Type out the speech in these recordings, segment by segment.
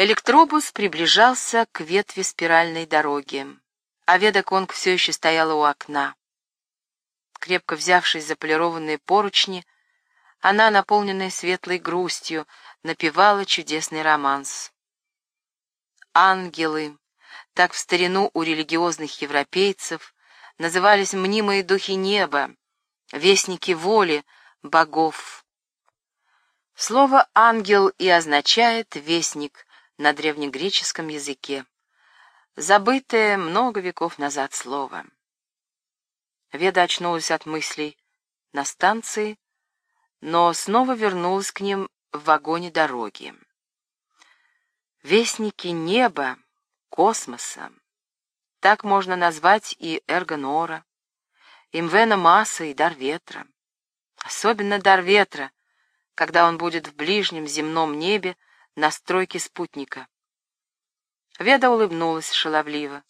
Электробус приближался к ветви спиральной дороги, а Веда Конг все еще стояла у окна. Крепко взявшись за полированные поручни, она, наполненная светлой грустью, напевала чудесный романс. Ангелы, так в старину у религиозных европейцев назывались мнимые духи неба, вестники воли богов. Слово «ангел» и означает «вестник» на древнегреческом языке, забытое много веков назад слово. Веда очнулась от мыслей на станции, но снова вернулась к ним в вагоне дороги. Вестники неба, космоса. Так можно назвать и Эргонора, Имвена Масса и Дар Ветра. Особенно Дар Ветра, когда он будет в ближнем земном небе на стройке спутника. Веда улыбнулась шаловливо.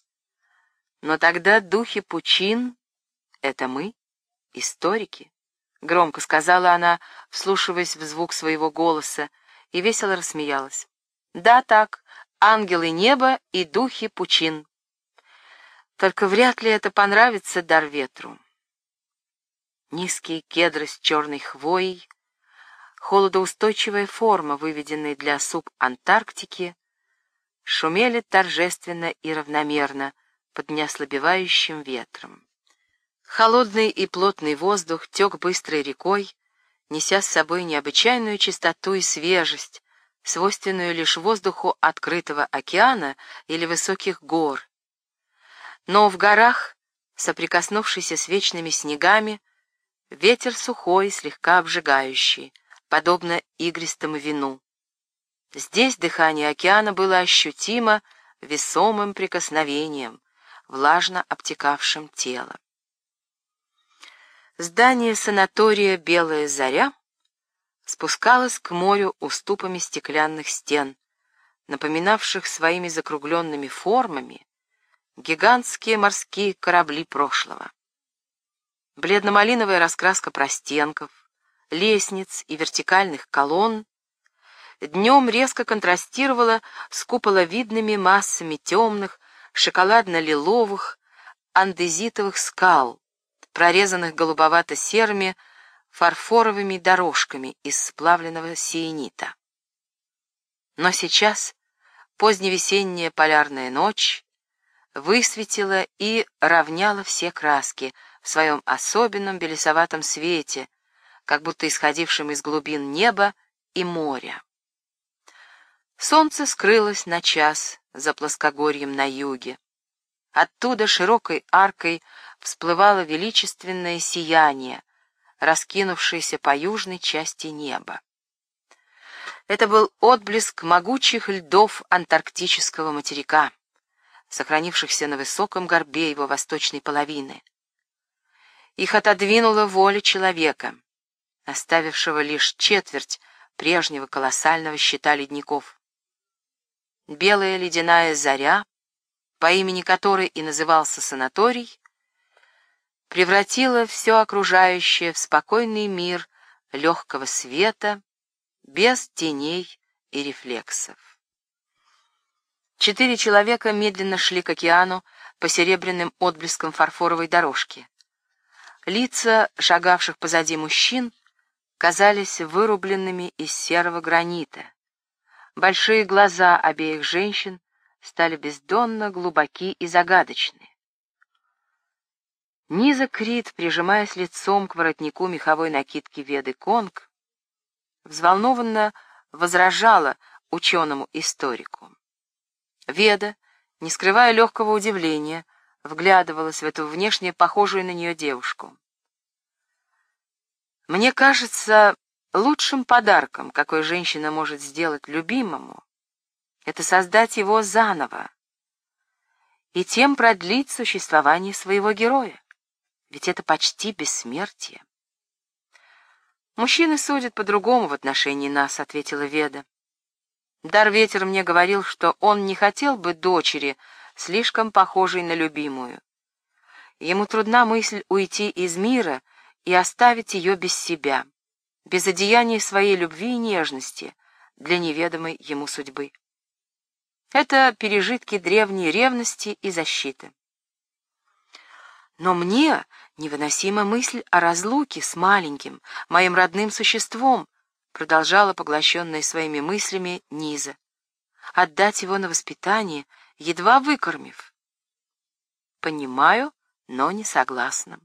Но тогда духи пучин — это мы, историки. — громко сказала она, вслушиваясь в звук своего голоса, и весело рассмеялась. «Да, так, ангелы неба и духи пучин. Только вряд ли это понравится дар ветру». Низкие кедры с черной хвоей, холодоустойчивая форма, выведенная для субантарктики, шумели торжественно и равномерно под неослабевающим ветром. Холодный и плотный воздух тек быстрой рекой, неся с собой необычайную чистоту и свежесть, свойственную лишь воздуху открытого океана или высоких гор. Но в горах, соприкоснувшийся с вечными снегами, ветер сухой, слегка обжигающий, подобно игристому вину. Здесь дыхание океана было ощутимо весомым прикосновением, влажно обтекавшим тело. Здание санатория «Белая заря» спускалось к морю уступами стеклянных стен, напоминавших своими закругленными формами гигантские морские корабли прошлого. Бледно-малиновая раскраска простенков, лестниц и вертикальных колонн днем резко контрастировала с куполовидными массами темных, шоколадно-лиловых, андезитовых скал, прорезанных голубовато-серыми фарфоровыми дорожками из сплавленного сиенита. Но сейчас поздневесенняя полярная ночь высветила и равняла все краски в своем особенном белесоватом свете, как будто исходившем из глубин неба и моря. Солнце скрылось на час за плоскогорьем на юге. Оттуда широкой аркой всплывало величественное сияние, раскинувшееся по южной части неба. Это был отблеск могучих льдов антарктического материка, сохранившихся на высоком горбе его восточной половины. Их отодвинула воля человека, оставившего лишь четверть прежнего колоссального щита ледников. Белая ледяная заря, по имени которой и назывался санаторий, превратила все окружающее в спокойный мир легкого света, без теней и рефлексов. Четыре человека медленно шли к океану по серебряным отблескам фарфоровой дорожки. Лица шагавших позади мужчин казались вырубленными из серого гранита. Большие глаза обеих женщин стали бездонно глубоки и загадочны. Низа Крит, прижимаясь лицом к воротнику меховой накидки Веды Конг, взволнованно возражала ученому-историку. Веда, не скрывая легкого удивления, вглядывалась в эту внешне похожую на нее девушку. «Мне кажется, лучшим подарком, какой женщина может сделать любимому, это создать его заново и тем продлить существование своего героя ведь это почти бессмертие. «Мужчины судят по-другому в отношении нас», — ответила Веда. Дар ветер мне говорил, что он не хотел бы дочери, слишком похожей на любимую. Ему трудна мысль уйти из мира и оставить ее без себя, без одеяния своей любви и нежности для неведомой ему судьбы. Это пережитки древней ревности и защиты. Но мне невыносима мысль о разлуке с маленьким, моим родным существом, продолжала поглощенная своими мыслями Низа. Отдать его на воспитание, едва выкормив. Понимаю, но не согласна.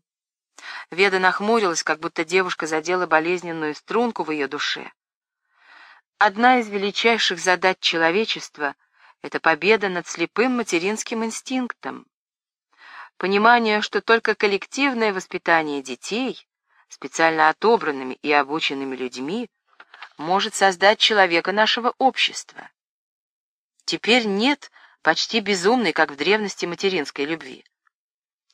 Веда нахмурилась, как будто девушка задела болезненную струнку в ее душе. Одна из величайших задач человечества — это победа над слепым материнским инстинктом. Понимание, что только коллективное воспитание детей, специально отобранными и обученными людьми, может создать человека нашего общества. Теперь нет почти безумной, как в древности, материнской любви.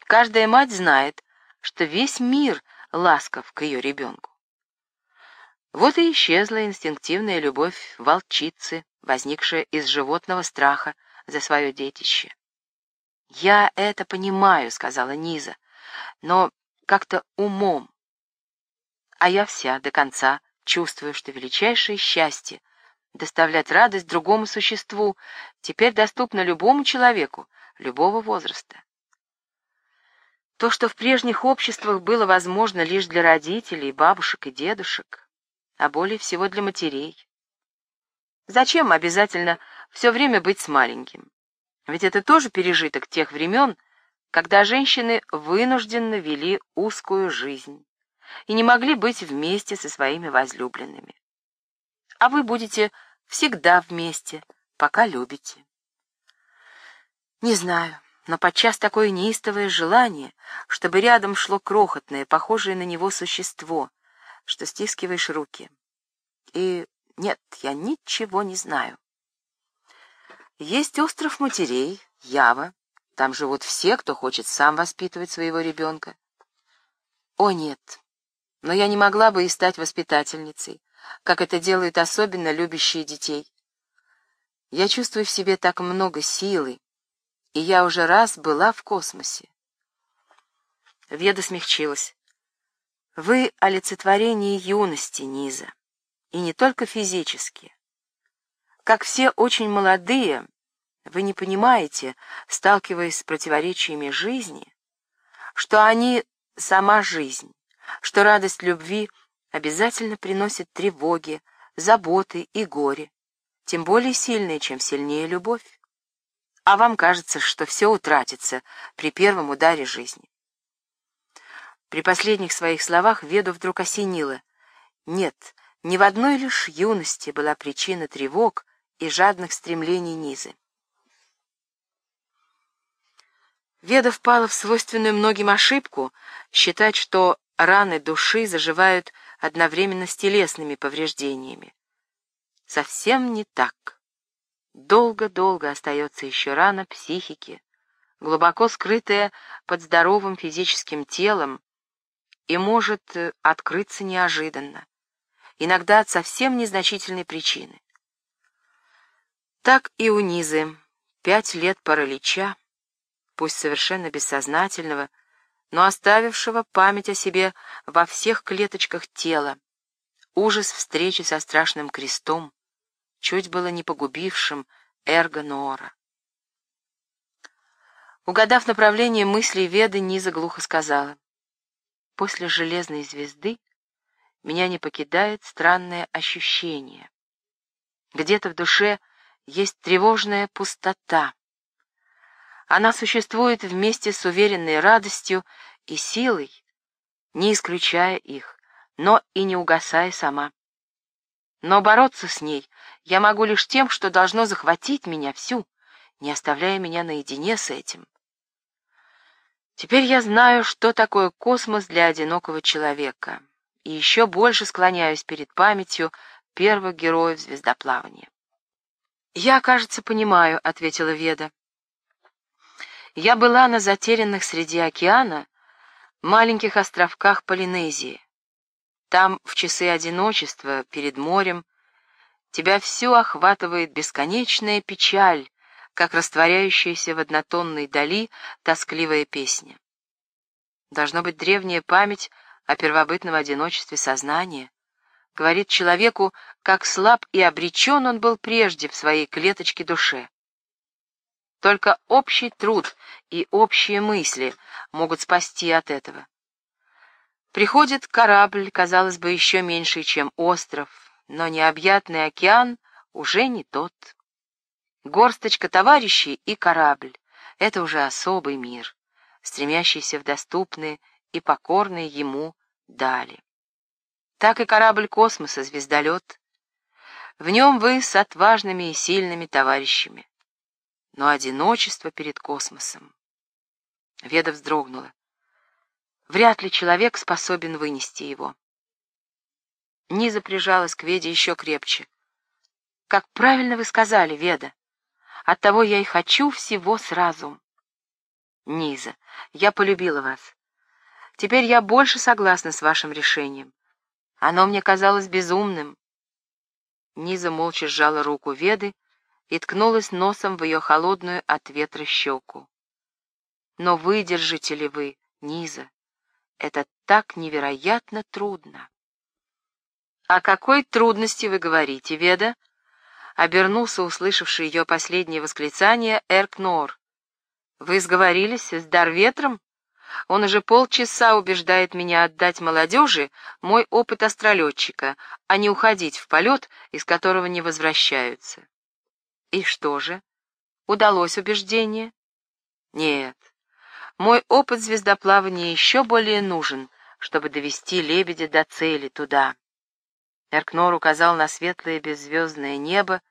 Каждая мать знает, что весь мир ласков к ее ребенку. Вот и исчезла инстинктивная любовь волчицы, возникшая из животного страха за свое детище. «Я это понимаю», — сказала Низа, — «но как-то умом. А я вся до конца чувствую, что величайшее счастье — доставлять радость другому существу, теперь доступно любому человеку, любого возраста. То, что в прежних обществах было возможно лишь для родителей, бабушек и дедушек, а более всего для матерей. Зачем обязательно все время быть с маленьким? Ведь это тоже пережиток тех времен, когда женщины вынужденно вели узкую жизнь и не могли быть вместе со своими возлюбленными. А вы будете всегда вместе, пока любите. Не знаю но подчас такое неистовое желание, чтобы рядом шло крохотное, похожее на него существо, что стискиваешь руки. И нет, я ничего не знаю. Есть остров матерей, Ява. Там живут все, кто хочет сам воспитывать своего ребенка. О, нет, но я не могла бы и стать воспитательницей, как это делают особенно любящие детей. Я чувствую в себе так много силы, и я уже раз была в космосе. Веда смягчилась. Вы — олицетворение юности, Низа, и не только физически. Как все очень молодые, вы не понимаете, сталкиваясь с противоречиями жизни, что они — сама жизнь, что радость любви обязательно приносит тревоги, заботы и горе, тем более сильные, чем сильнее любовь а вам кажется, что все утратится при первом ударе жизни. При последних своих словах Веду вдруг осенило. Нет, ни в одной лишь юности была причина тревог и жадных стремлений Низы. Веда впала в свойственную многим ошибку считать, что раны души заживают одновременно с телесными повреждениями. Совсем не так. Долго-долго остается еще рана психики, глубоко скрытая под здоровым физическим телом, и может э, открыться неожиданно, иногда от совсем незначительной причины. Так и у Низы. Пять лет паралича, пусть совершенно бессознательного, но оставившего память о себе во всех клеточках тела, ужас встречи со страшным крестом, чуть было не погубившим Эрго Ноора. Угадав направление мыслей Веды, Низа глухо сказала. «После железной звезды меня не покидает странное ощущение. Где-то в душе есть тревожная пустота. Она существует вместе с уверенной радостью и силой, не исключая их, но и не угасая сама. Но бороться с ней я могу лишь тем, что должно захватить меня всю, не оставляя меня наедине с этим. Теперь я знаю, что такое космос для одинокого человека, и еще больше склоняюсь перед памятью первых героев звездоплавания. «Я, кажется, понимаю», — ответила Веда. «Я была на затерянных среди океана маленьких островках Полинезии. Там, в часы одиночества, перед морем, тебя всю охватывает бесконечная печаль, как растворяющаяся в однотонной дали тоскливая песня. Должно быть древняя память о первобытном одиночестве сознания, говорит человеку, как слаб и обречен он был прежде в своей клеточке душе. Только общий труд и общие мысли могут спасти от этого. Приходит корабль, казалось бы, еще меньше, чем остров, но необъятный океан уже не тот. Горсточка товарищей и корабль — это уже особый мир, стремящийся в доступные и покорные ему дали. Так и корабль космоса, звездолет. В нем вы с отважными и сильными товарищами. Но одиночество перед космосом. Веда вздрогнула. Вряд ли человек способен вынести его. Низа прижалась к Веде еще крепче. «Как правильно вы сказали, Веда. Оттого я и хочу всего сразу». «Низа, я полюбила вас. Теперь я больше согласна с вашим решением. Оно мне казалось безумным». Низа молча сжала руку Веды и ткнулась носом в ее холодную от ветра щеку. «Но выдержите ли вы, Низа? Это так невероятно трудно». «О какой трудности вы говорите, Веда?» Обернулся, услышавший ее последнее восклицание, Эркнор. «Вы сговорились с Дарветром? Он уже полчаса убеждает меня отдать молодежи мой опыт астролетчика, а не уходить в полет, из которого не возвращаются». «И что же? Удалось убеждение?» «Нет, мой опыт звездоплавания еще более нужен, чтобы довести лебедя до цели туда». Эркнор указал на светлое беззвездное небо,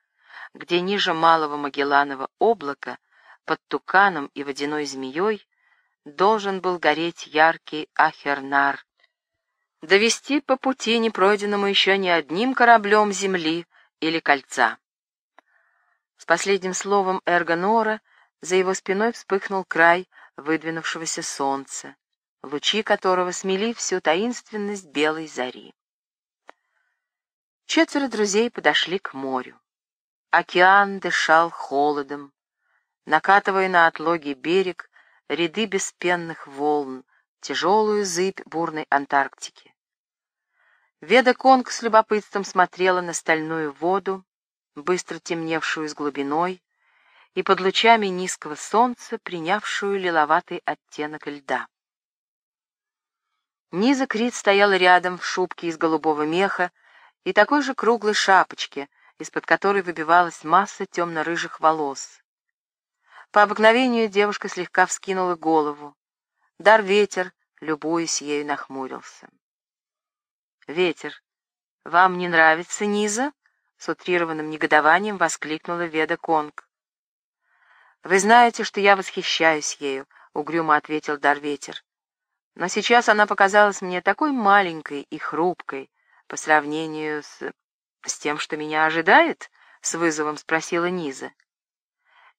где ниже малого Магелланова облака, под туканом и водяной змеей, должен был гореть яркий Ахернар, довести по пути, не пройденному еще ни одним кораблем земли или кольца. С последним словом Эргонора за его спиной вспыхнул край выдвинувшегося солнца, лучи которого смели всю таинственность белой зари. Четверо друзей подошли к морю. Океан дышал холодом, накатывая на отлогий берег ряды беспенных волн, тяжелую зыбь бурной Антарктики. Веда Конг с любопытством смотрела на стальную воду, быстро темневшую с глубиной, и под лучами низкого солнца, принявшую лиловатый оттенок льда. Низа Крит стояла рядом в шубке из голубого меха и такой же круглой шапочке, из-под которой выбивалась масса темно-рыжих волос. По обыкновению девушка слегка вскинула голову. Дар ветер, любуясь ею, нахмурился. «Ветер, вам не нравится Низа?» — с утрированным негодованием воскликнула Веда Конг. «Вы знаете, что я восхищаюсь ею», — угрюмо ответил Дарветер. «Но сейчас она показалась мне такой маленькой и хрупкой по сравнению с... с тем, что меня ожидает?» — с вызовом спросила Низа.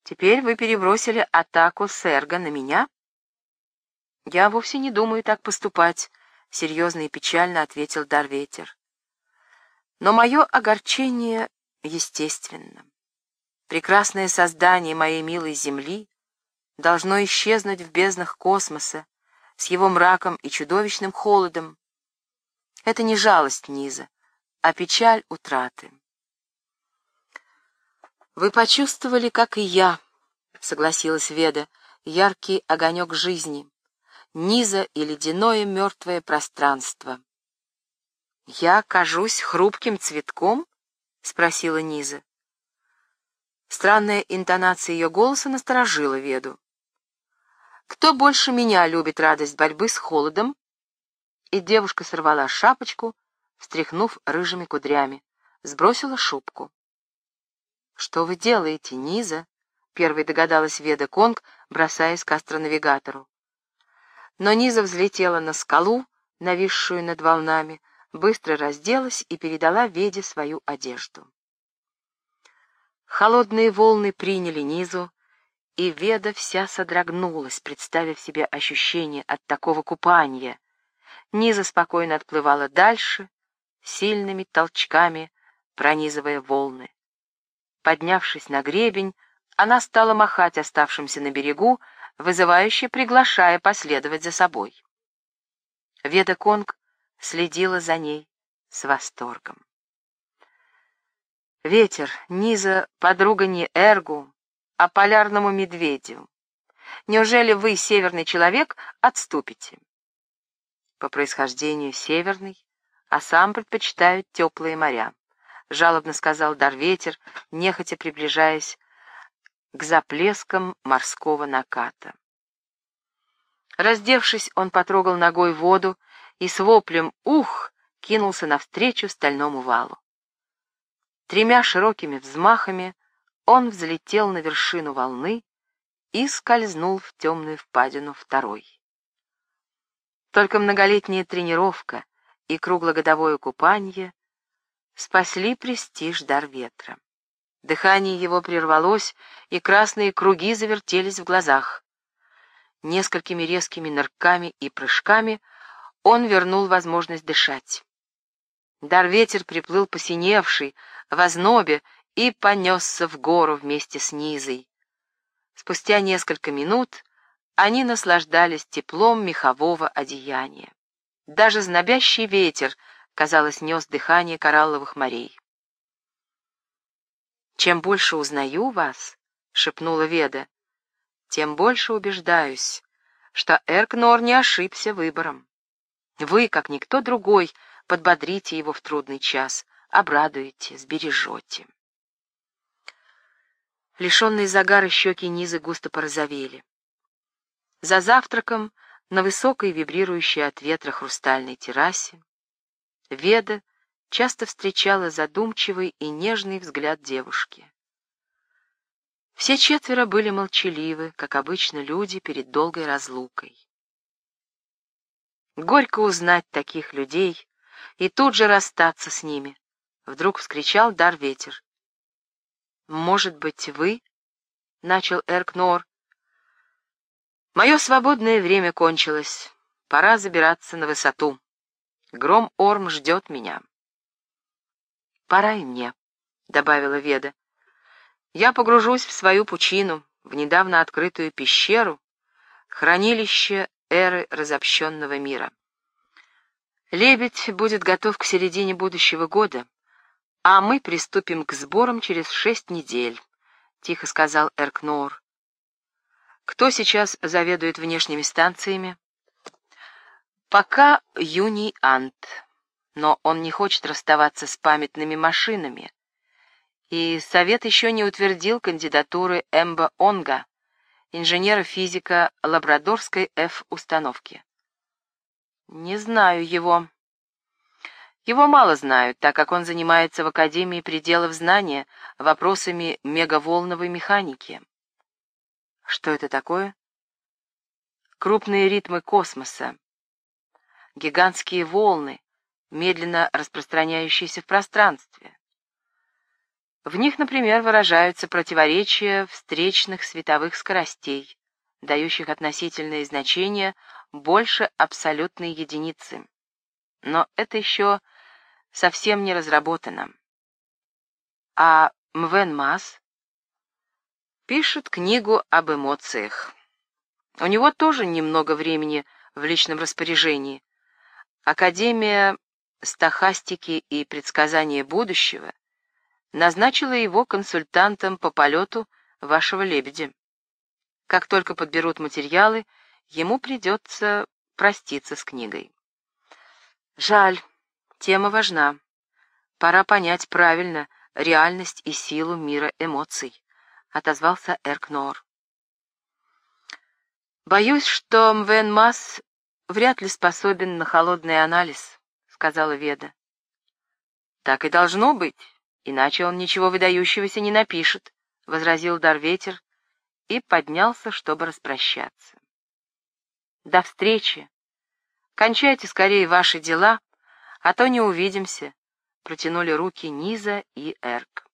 «Теперь вы перебросили атаку Серга на меня?» «Я вовсе не думаю так поступать», — серьезно и печально ответил Дарветер. «Но мое огорчение естественно. Прекрасное создание моей милой Земли должно исчезнуть в безднах космоса с его мраком и чудовищным холодом. Это не жалость низа, а печаль утраты. «Вы почувствовали, как и я», — согласилась Веда, — «яркий огонек жизни, низа и ледяное мертвое пространство». «Я кажусь хрупким цветком?» — спросила Низа. Странная интонация ее голоса насторожила Веду. «Кто больше меня любит радость борьбы с холодом?» И девушка сорвала шапочку, встряхнув рыжими кудрями, сбросила шубку. «Что вы делаете, Низа?» — первой догадалась Веда Конг, бросаясь к астронавигатору. Но Низа взлетела на скалу, нависшую над волнами, быстро разделась и передала Веде свою одежду. Холодные волны приняли низу, и Веда вся содрогнулась, представив себе ощущение от такого купания. Низа спокойно отплывала дальше, сильными толчками пронизывая волны. Поднявшись на гребень, она стала махать оставшимся на берегу, вызывающе приглашая последовать за собой. Веда Конг следила за ней с восторгом. Ветер, Низа, подруга не Эргу, а полярному медведю. Неужели вы, северный человек, отступите? По происхождению северный, а сам предпочитают теплые моря, жалобно сказал Дарветер, нехотя приближаясь к заплескам морского наката. Раздевшись, он потрогал ногой воду и с воплем «Ух!» кинулся навстречу стальному валу. Тремя широкими взмахами он взлетел на вершину волны и скользнул в темную впадину второй. Только многолетняя тренировка и круглогодовое купание спасли престиж дар ветра. Дыхание его прервалось, и красные круги завертелись в глазах. Несколькими резкими нырками и прыжками он вернул возможность дышать. Дар ветер приплыл посиневший, в ознобе, и понесся в гору вместе с Низой. Спустя несколько минут они наслаждались теплом мехового одеяния. Даже знобящий ветер, казалось, нес дыхание коралловых морей. «Чем больше узнаю вас», — шепнула Веда, — «тем больше убеждаюсь, что Эркнор не ошибся выбором. Вы, как никто другой, подбодрите его в трудный час, обрадуете, сбережете». Лишенные загара щеки Низы густо порозовели. За завтраком на высокой вибрирующей от ветра хрустальной террасе Веда часто встречала задумчивый и нежный взгляд девушки. Все четверо были молчаливы, как обычно люди перед долгой разлукой. Горько узнать таких людей и тут же расстаться с ними, — вдруг вскричал Дар Ветер. «Может быть, вы?» — начал Эркнор. «Мое свободное время кончилось. Пора забираться на высоту. Гром Орм ждет меня». «Пора и мне», — добавила Веда. «Я погружусь в свою пучину, в недавно открытую пещеру, хранилище эры разобщенного мира. Лебедь будет готов к середине будущего года, а мы приступим к сборам через шесть недель», — тихо сказал Эркнор. «Кто сейчас заведует внешними станциями?» «Пока Юний Ант» но он не хочет расставаться с памятными машинами. И Совет еще не утвердил кандидатуры Эмба Онга, инженера-физика Лабрадорской F-установки. Не знаю его. Его мало знают, так как он занимается в Академии пределов знания вопросами мегаволновой механики. Что это такое? Крупные ритмы космоса. Гигантские волны, медленно распространяющиеся в пространстве. В них, например, выражаются противоречия встречных световых скоростей, дающих относительные значения больше абсолютной единицы. Но это еще совсем не разработано. А Мвен Мас пишет книгу об эмоциях. У него тоже немного времени в личном распоряжении. Академия стахастики и предсказания будущего, назначила его консультантом по полету вашего лебедя. Как только подберут материалы, ему придется проститься с книгой. Жаль, тема важна. Пора понять правильно реальность и силу мира эмоций, отозвался Эркнор. Боюсь, что Мвен Масс вряд ли способен на холодный анализ сказала Веда. «Так и должно быть, иначе он ничего выдающегося не напишет», — возразил Дарветер и поднялся, чтобы распрощаться. «До встречи. Кончайте скорее ваши дела, а то не увидимся», — протянули руки Низа и Эрк.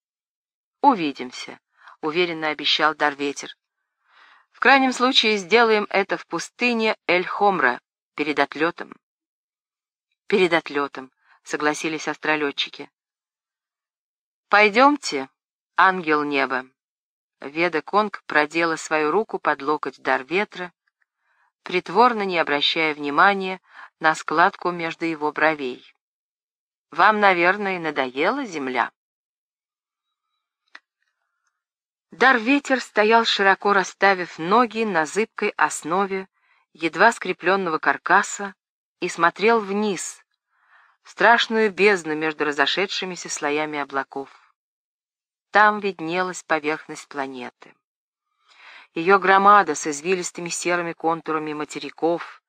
«Увидимся», — уверенно обещал Дарветер. «В крайнем случае сделаем это в пустыне Эль-Хомра перед отлетом». «Перед отлетом», — согласились астролетчики. «Пойдемте, ангел неба». Веда Конг продела свою руку под локоть дар ветра, притворно не обращая внимания на складку между его бровей. «Вам, наверное, надоела земля?» Дар-ветер стоял широко расставив ноги на зыбкой основе едва скрепленного каркаса и смотрел вниз, в страшную бездну между разошедшимися слоями облаков. Там виднелась поверхность планеты. Ее громада с извилистыми серыми контурами материков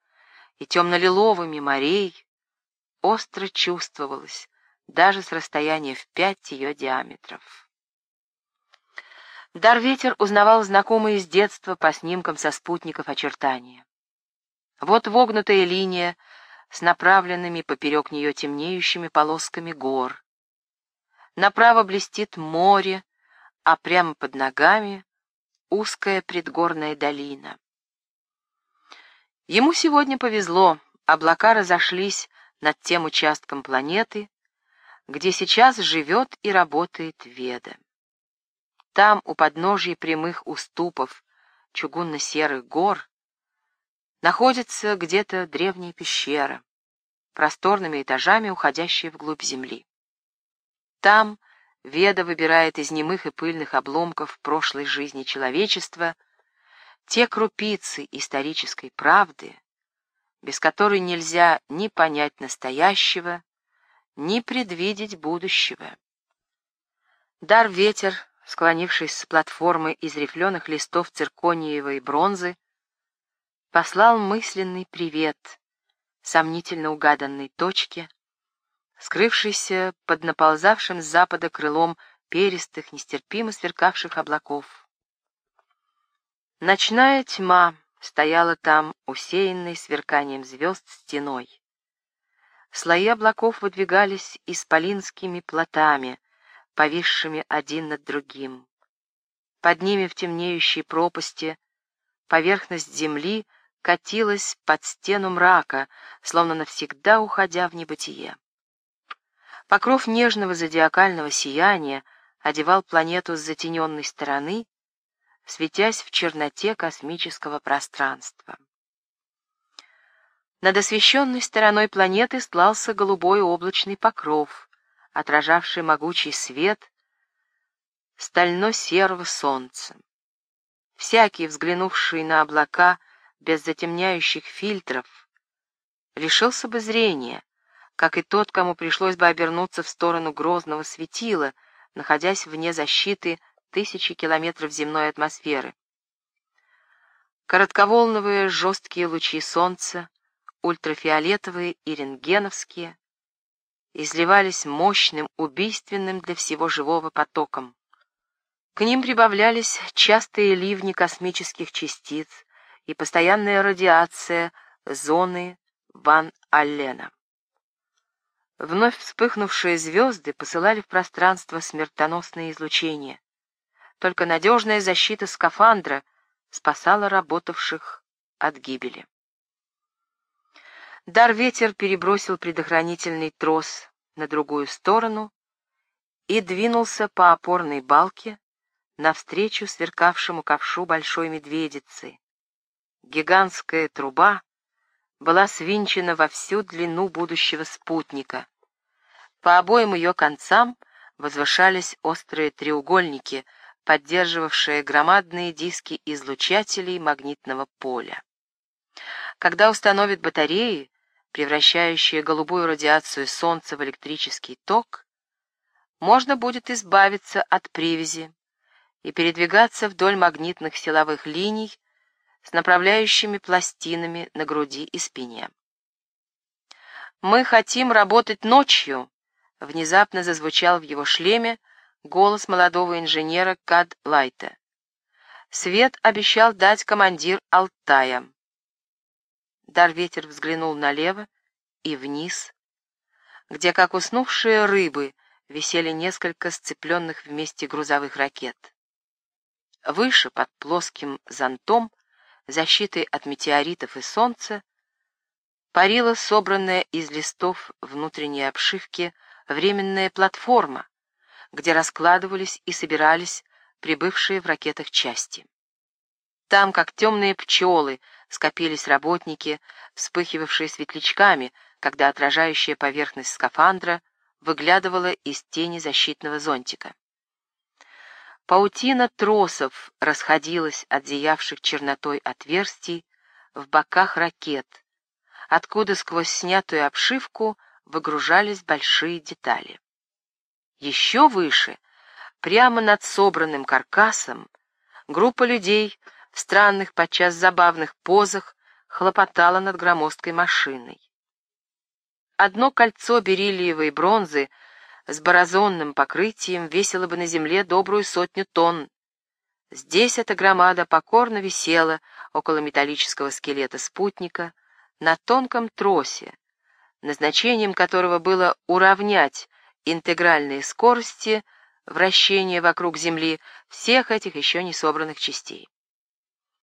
и темно-лиловыми морей остро чувствовалась даже с расстояния в пять ее диаметров. Дар-ветер узнавал знакомые с детства по снимкам со спутников очертания. Вот вогнутая линия с направленными поперек нее темнеющими полосками гор. Направо блестит море, а прямо под ногами узкая предгорная долина. Ему сегодня повезло, облака разошлись над тем участком планеты, где сейчас живет и работает Веда. Там, у подножья прямых уступов чугунно-серых гор, находится где-то древняя пещера, просторными этажами уходящая вглубь земли. Там Веда выбирает из немых и пыльных обломков прошлой жизни человечества те крупицы исторической правды, без которой нельзя ни понять настоящего, ни предвидеть будущего. Дар-ветер, склонившись с платформы из рифленых листов циркониевой бронзы, послал мысленный привет сомнительно угаданной точке, скрывшейся под наползавшим с запада крылом перистых, нестерпимо сверкавших облаков. Ночная тьма стояла там, усеянной сверканием звезд стеной. Слои облаков выдвигались исполинскими плотами, повисшими один над другим. Под ними в темнеющей пропасти поверхность земли катилась под стену мрака, словно навсегда уходя в небытие. Покров нежного зодиакального сияния одевал планету с затененной стороны, светясь в черноте космического пространства. Над освещенной стороной планеты стлался голубой облачный покров, отражавший могучий свет стально-серого солнца. Всякий, взглянувший на облака без затемняющих фильтров, лишился бы зрения, как и тот, кому пришлось бы обернуться в сторону грозного светила, находясь вне защиты тысячи километров земной атмосферы. Коротковолновые жесткие лучи солнца, ультрафиолетовые и рентгеновские, изливались мощным, убийственным для всего живого потоком. К ним прибавлялись частые ливни космических частиц и постоянная радиация зоны Ван Аллена. Вновь вспыхнувшие звезды посылали в пространство смертоносные излучения. Только надежная защита скафандра спасала работавших от гибели. Дар-ветер перебросил предохранительный трос на другую сторону и двинулся по опорной балке навстречу сверкавшему ковшу большой медведицы. Гигантская труба была свинчена во всю длину будущего спутника. По обоим ее концам возвышались острые треугольники, поддерживавшие громадные диски излучателей магнитного поля. Когда установят батареи, превращающие голубую радиацию Солнца в электрический ток, можно будет избавиться от привязи и передвигаться вдоль магнитных силовых линий с направляющими пластинами на груди и спине. «Мы хотим работать ночью», — внезапно зазвучал в его шлеме голос молодого инженера Кад Лайта. Свет обещал дать командир Алтая. Дар-ветер взглянул налево и вниз, где, как уснувшие рыбы, висели несколько сцепленных вместе грузовых ракет. Выше, под плоским зонтом, защитой от метеоритов и солнца, парила собранная из листов внутренней обшивки временная платформа, где раскладывались и собирались прибывшие в ракетах части. Там, как темные пчелы, скопились работники, вспыхивавшие светлячками, когда отражающая поверхность скафандра выглядывала из тени защитного зонтика. Паутина тросов расходилась от зиявших чернотой отверстий в боках ракет, откуда сквозь снятую обшивку выгружались большие детали. Еще выше, прямо над собранным каркасом, группа людей в странных, подчас забавных позах хлопотала над громоздкой машиной. Одно кольцо бериллиевой бронзы с борозонным покрытием весило бы на земле добрую сотню тонн. Здесь эта громада покорно висела около металлического скелета спутника на тонком тросе, назначением которого было уравнять интегральные скорости вращения вокруг Земли всех этих еще не собранных частей.